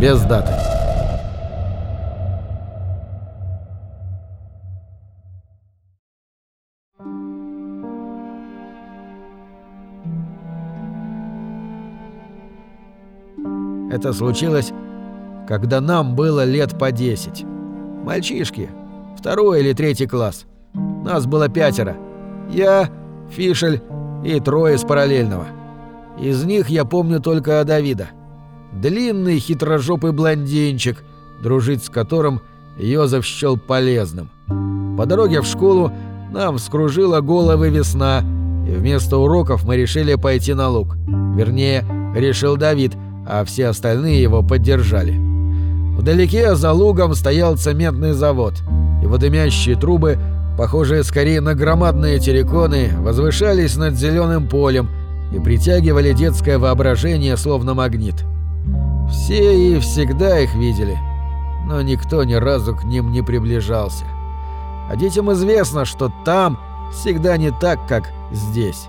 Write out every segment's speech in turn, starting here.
Без даты. Это случилось, когда нам было лет по 10. Мальчишки, второй или третий класс. Нас было пятеро. Я, Фишель и трое с параллельного. Из них я помню только Давида. Длинный хитрожопый блондинчик, дружить с которым Йозеф счел полезным. По дороге в школу нам вскружила головы весна, и вместо уроков мы решили пойти на луг. Вернее, решил Давид, а все остальные его поддержали. Вдалеке за лугом стоял цементный завод, его дымящие трубы, похожие скорее на громадные терриконы, возвышались над зеленым полем и притягивали детское воображение словно магнит. Все и всегда их видели, но никто ни разу к ним не приближался. А детям известно, что там всегда не так, как здесь.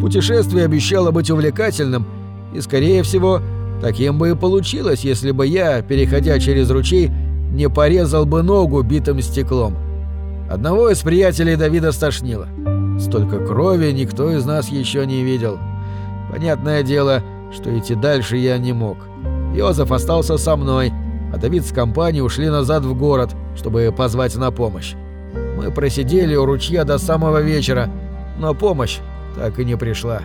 Путешествие обещало быть увлекательным, и, скорее всего, таким бы и получилось, если бы я, переходя через ручей, не порезал бы ногу битым стеклом. Одного из приятелей Давида стошнило. Столько крови никто из нас еще не видел. Понятное дело, что идти дальше я не мог. Йозеф остался со мной, а Давид с компанией ушли назад в город, чтобы позвать на помощь. Мы просидели у ручья до самого вечера, но помощь так и не пришла.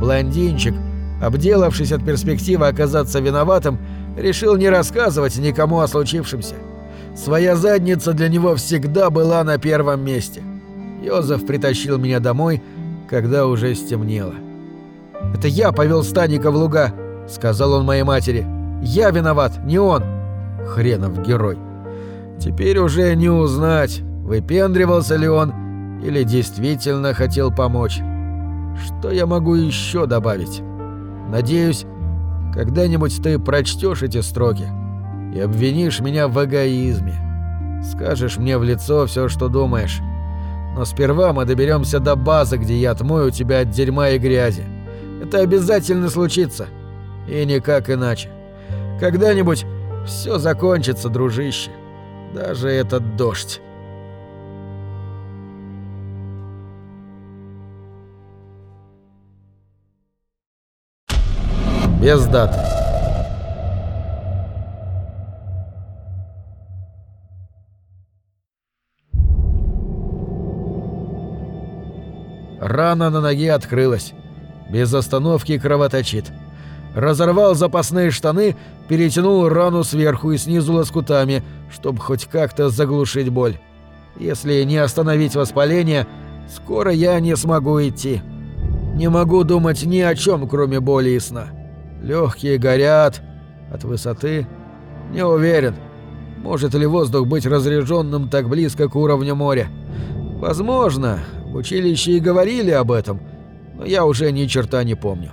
Блондинчик, обделавшись от перспективы оказаться виноватым, решил не рассказывать никому о случившемся. Своя задница для него всегда была на первом месте. Йозеф притащил меня домой, когда уже стемнело. «Это я повел Станика в луга», — сказал он моей матери. «Я виноват, не он». Хренов герой. Теперь уже не узнать, выпендривался ли он или действительно хотел помочь. Что я могу еще добавить? Надеюсь, когда-нибудь ты прочтешь эти строки и обвинишь меня в эгоизме. Скажешь мне в лицо все, что думаешь. Но сперва мы доберемся до базы, где я отмою тебя от дерьма и грязи. Это обязательно случится. И никак иначе. Когда-нибудь все закончится, дружище. Даже этот дождь. Без даты. Рана на ноге открылась. Без остановки кровоточит. Разорвал запасные штаны, перетянул рану сверху и снизу лоскутами, чтобы хоть как-то заглушить боль. Если не остановить воспаление, скоро я не смогу идти. Не могу думать ни о чем, кроме боли и сна. Легкие горят. От высоты не уверен. Может ли воздух быть разряженным так близко к уровню моря? Возможно, в училище и говорили об этом, но я уже ни черта не помню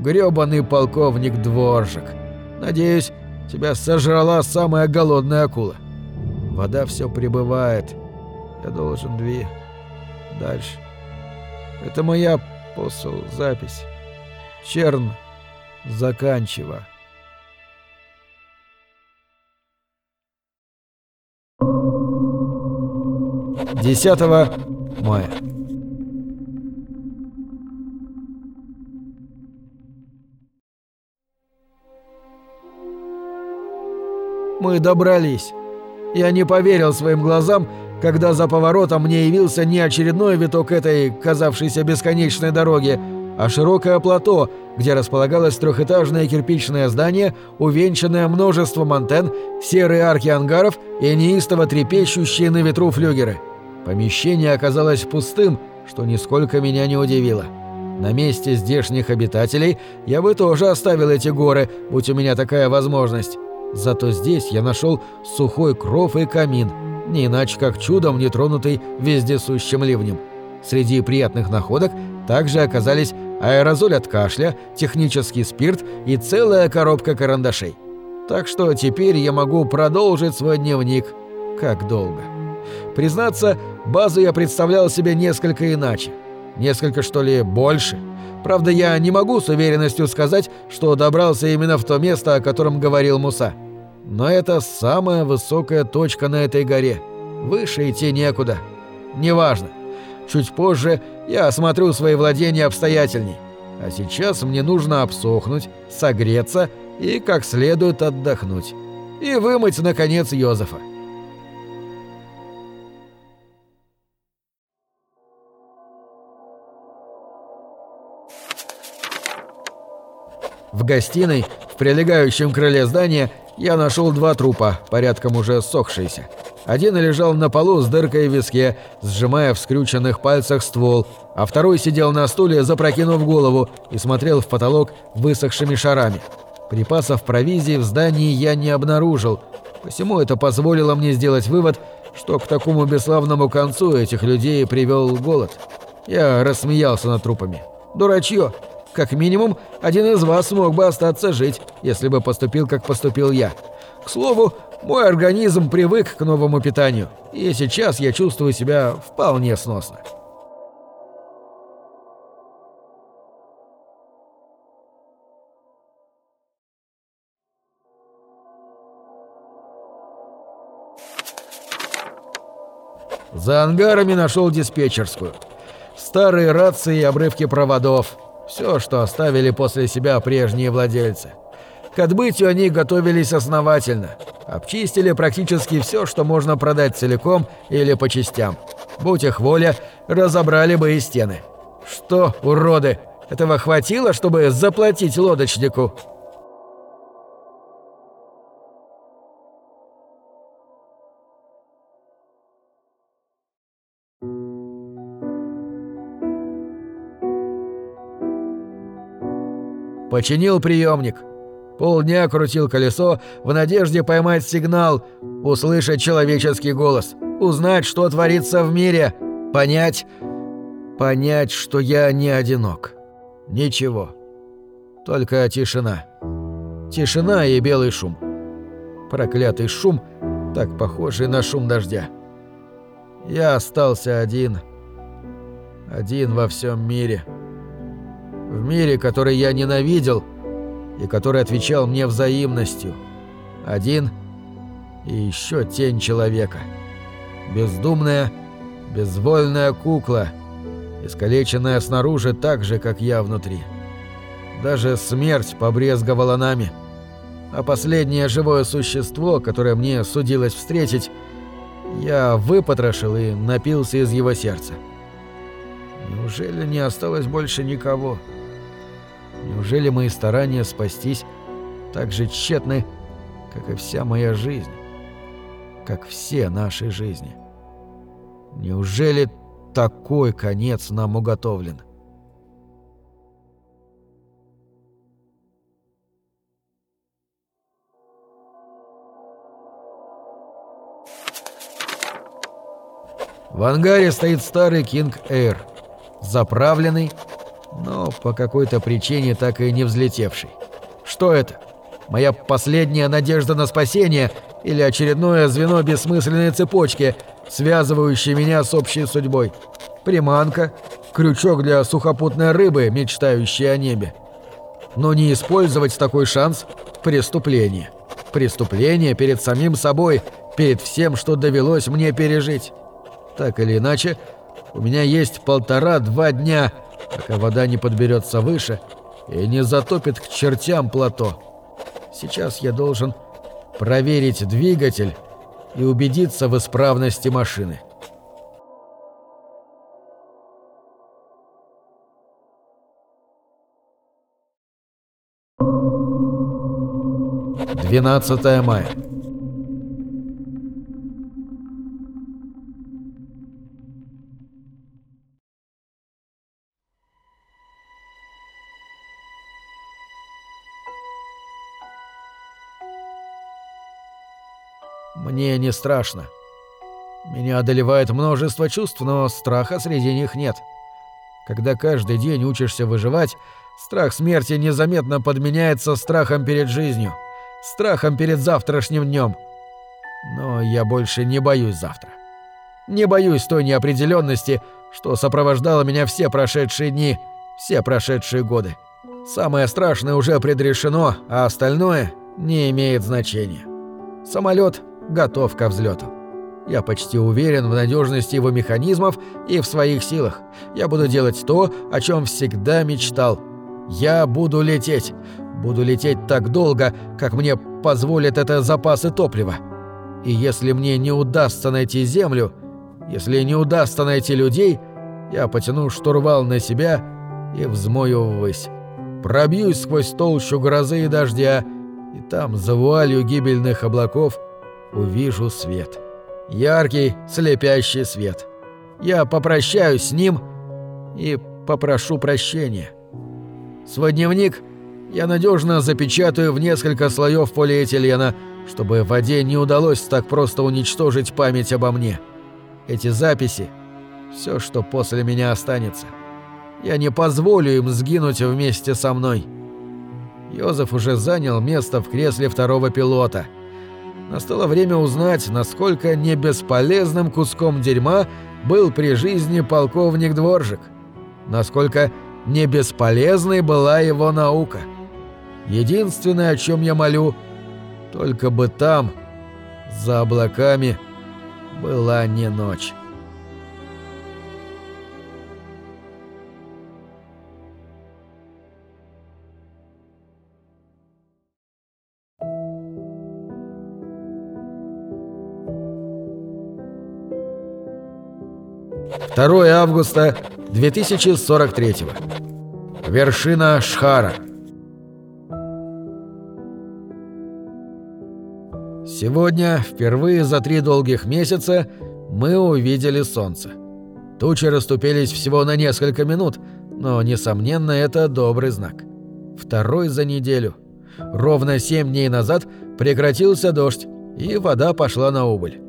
грёбаный полковник Дворжик. Надеюсь, тебя сожрала самая голодная акула. Вода все прибывает. Я должен две. Дальше. Это моя посол запись. Черн. Заканчива. Десятого мая. Мы добрались. Я не поверил своим глазам, когда за поворотом мне явился не очередной виток этой, казавшейся бесконечной дороги, а широкое плато, где располагалось трехэтажное кирпичное здание, увенчанное множеством антенн, серые арки ангаров и неистово трепещущие на ветру флюгеры. Помещение оказалось пустым, что нисколько меня не удивило. На месте здешних обитателей я бы тоже оставил эти горы, будь у меня такая возможность. Зато здесь я нашел сухой кров и камин, не иначе как чудом не тронутый вездесущим ливнем. Среди приятных находок также оказались аэрозоль от кашля, технический спирт и целая коробка карандашей. Так что теперь я могу продолжить свой дневник. Как долго. Признаться, базу я представлял себе несколько иначе. Несколько, что ли, больше. Правда, я не могу с уверенностью сказать, что добрался именно в то место, о котором говорил Муса. Но это самая высокая точка на этой горе. Выше идти некуда. Неважно. Чуть позже я осмотрю свои владения обстоятельней. А сейчас мне нужно обсохнуть, согреться и как следует отдохнуть. И вымыть, наконец, Йозефа. В гостиной, в прилегающем крыле здания, я нашел два трупа, порядком уже сохшиеся. Один лежал на полу с дыркой в виске, сжимая в скрюченных пальцах ствол, а второй сидел на стуле, запрокинув голову, и смотрел в потолок высохшими шарами. Припасов провизии в здании я не обнаружил, посему это позволило мне сделать вывод, что к такому бесславному концу этих людей привел голод. Я рассмеялся над трупами. Дурачье! Как минимум, один из вас смог бы остаться жить, если бы поступил, как поступил я. К слову, мой организм привык к новому питанию, и сейчас я чувствую себя вполне сносно. За ангарами нашел диспетчерскую. Старые рации и обрывки проводов, все, что оставили после себя прежние владельцы. К отбытию они готовились основательно. Обчистили практически все, что можно продать целиком или по частям. Будь их воля, разобрали бы и стены. Что, уроды, этого хватило, чтобы заплатить лодочнику? Починил приемник. Полдня крутил колесо в надежде поймать сигнал, услышать человеческий голос, узнать, что творится в мире, понять... понять, что я не одинок. Ничего. Только тишина. Тишина и белый шум. Проклятый шум, так похожий на шум дождя. Я остался один. Один во всем мире. — в мире, который я ненавидел и который отвечал мне взаимностью. Один и еще тень человека. Бездумная, безвольная кукла, искалеченная снаружи так же, как я внутри. Даже смерть побрезговала нами. А последнее живое существо, которое мне судилось встретить, я выпотрошил и напился из его сердца. Неужели не осталось больше никого?» Неужели мои старания спастись так же тщетны, как и вся моя жизнь? Как все наши жизни? Неужели такой конец нам уготовлен? В ангаре стоит старый King Air, заправленный но по какой-то причине так и не взлетевший. Что это? Моя последняя надежда на спасение или очередное звено бессмысленной цепочки, связывающей меня с общей судьбой? Приманка, крючок для сухопутной рыбы, мечтающей о небе. Но не использовать такой шанс – преступление. Преступление перед самим собой, перед всем, что довелось мне пережить. Так или иначе, у меня есть полтора-два дня – пока вода не подберется выше и не затопит к чертям плато. Сейчас я должен проверить двигатель и убедиться в исправности машины. Двенадцатое мая. Мне не страшно. Меня одолевает множество чувств, но страха среди них нет. Когда каждый день учишься выживать, страх смерти незаметно подменяется страхом перед жизнью, страхом перед завтрашним днем. Но я больше не боюсь завтра. Не боюсь той неопределенности, что сопровождала меня все прошедшие дни, все прошедшие годы. Самое страшное уже предрешено, а остальное не имеет значения. Самолет готов ко взлету. Я почти уверен в надежности его механизмов и в своих силах. Я буду делать то, о чем всегда мечтал. Я буду лететь. Буду лететь так долго, как мне позволят это запасы топлива. И если мне не удастся найти землю, если не удастся найти людей, я потяну штурвал на себя и взмою ввысь. Пробьюсь сквозь толщу грозы и дождя, и там, за вуалью гибельных облаков, увижу свет. Яркий, слепящий свет. Я попрощаюсь с ним и попрошу прощения. Свой дневник я надежно запечатаю в несколько слоев полиэтилена, чтобы в воде не удалось так просто уничтожить память обо мне. Эти записи — все, что после меня останется. Я не позволю им сгинуть вместе со мной. Йозеф уже занял место в кресле второго пилота. Настало время узнать, насколько не бесполезным куском дерьма был при жизни полковник Дворжик. Насколько не бесполезной была его наука. Единственное, о чем я молю, только бы там, за облаками, была не ночь. Второе августа 2043. Вершина Шхара. Сегодня, впервые за три долгих месяца, мы увидели солнце. Тучи расступились всего на несколько минут, но, несомненно, это добрый знак. Второй за неделю. Ровно семь дней назад прекратился дождь, и вода пошла на убыль.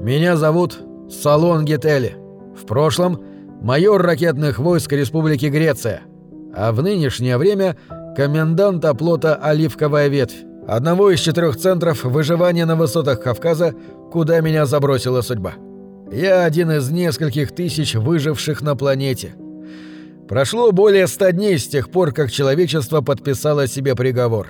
Меня зовут Салон Гетели. В прошлом – майор ракетных войск Республики Греция, а в нынешнее время – комендант оплота «Оливковая ветвь», одного из четырех центров выживания на высотах Кавказа, куда меня забросила судьба. Я один из нескольких тысяч выживших на планете. Прошло более ста дней с тех пор, как человечество подписало себе приговор.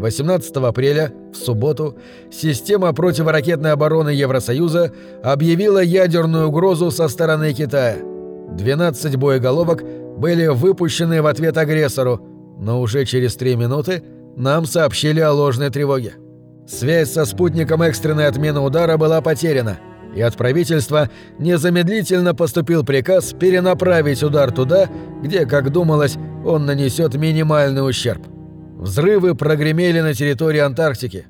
18 апреля, в субботу, система противоракетной обороны Евросоюза объявила ядерную угрозу со стороны Китая. 12 боеголовок были выпущены в ответ агрессору, но уже через три минуты – нам сообщили о ложной тревоге. Связь со спутником экстренной отмены удара была потеряна, и от правительства незамедлительно поступил приказ перенаправить удар туда, где, как думалось, он нанесет минимальный ущерб. Взрывы прогремели на территории Антарктики.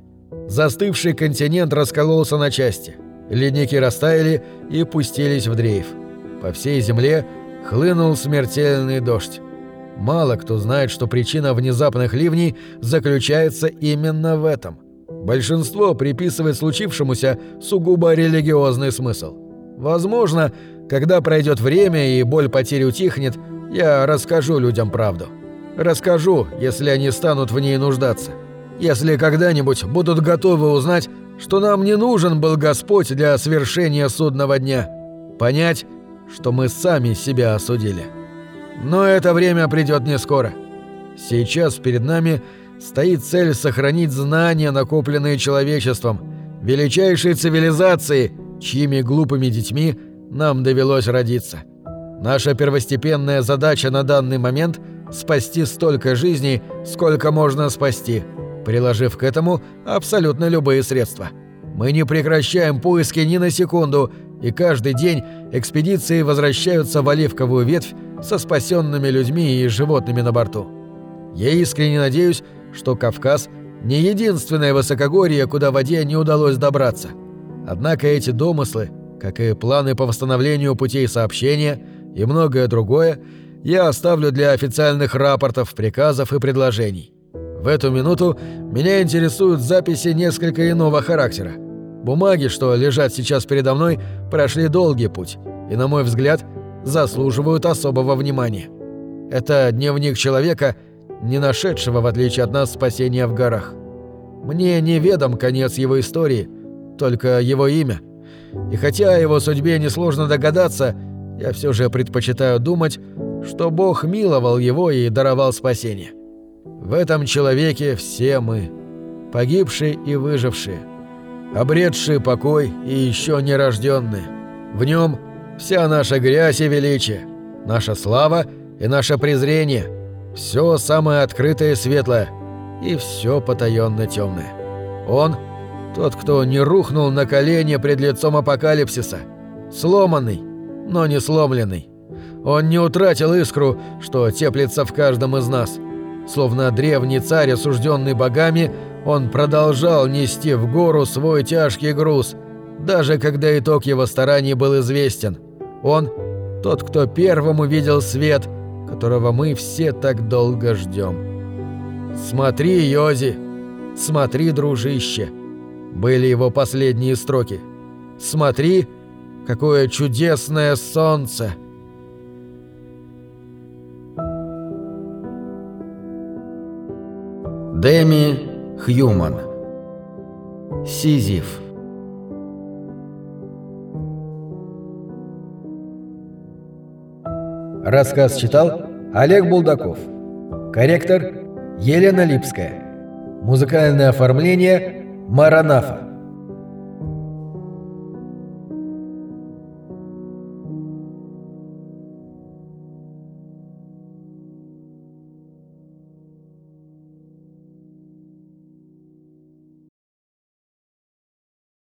Застывший континент раскололся на части. Ледники растаяли и пустились в дрейф. По всей земле хлынул смертельный дождь. Мало кто знает, что причина внезапных ливней заключается именно в этом. Большинство приписывает случившемуся сугубо религиозный смысл. Возможно, когда пройдет время и боль потери утихнет, я расскажу людям правду. Расскажу, если они станут в ней нуждаться. Если когда-нибудь будут готовы узнать, что нам не нужен был Господь для свершения судного дня. Понять, что мы сами себя осудили. Но это время придет не скоро. Сейчас перед нами стоит цель сохранить знания, накопленные человечеством, величайшей цивилизации, чьими глупыми детьми нам довелось родиться. Наша первостепенная задача на данный момент – спасти столько жизней, сколько можно спасти, приложив к этому абсолютно любые средства. Мы не прекращаем поиски ни на секунду, и каждый день экспедиции возвращаются в Оливковую ветвь со спасенными людьми и животными на борту. Я искренне надеюсь, что Кавказ не единственное высокогорье, куда воде не удалось добраться. Однако эти домыслы, как и планы по восстановлению путей сообщения и многое другое, я оставлю для официальных рапортов, приказов и предложений. В эту минуту меня интересуют записи несколько иного характера. Бумаги, что лежат сейчас передо мной, прошли долгий путь, и, на мой взгляд, заслуживают особого внимания. Это дневник человека, не нашедшего, в отличие от нас, спасения в горах. Мне неведом конец его истории, только его имя. И хотя о его судьбе несложно догадаться, я все же предпочитаю думать, что Бог миловал его и даровал спасение. В этом человеке все мы, погибшие и выжившие, обретшие покой и еще нерожденные. В нем вся наша грязь и величие, наша слава и наше презрение, все самое открытое и светлое, и все потаенно темное. Он — тот, кто не рухнул на колени пред лицом апокалипсиса, сломанный, но не сломленный. Он не утратил искру, что теплится в каждом из нас. Словно древний царь, осужденный богами, он продолжал нести в гору свой тяжкий груз, даже когда итог его стараний был известен. Он – тот, кто первым увидел свет, которого мы все так долго ждем. «Смотри, Йози! Смотри, дружище!» Были его последние строки. «Смотри, какое чудесное солнце!» Деми Хьюман. Сизиф. Рассказ читал Олег Булдаков. Корректор Елена Липская. Музыкальное оформление Маранафа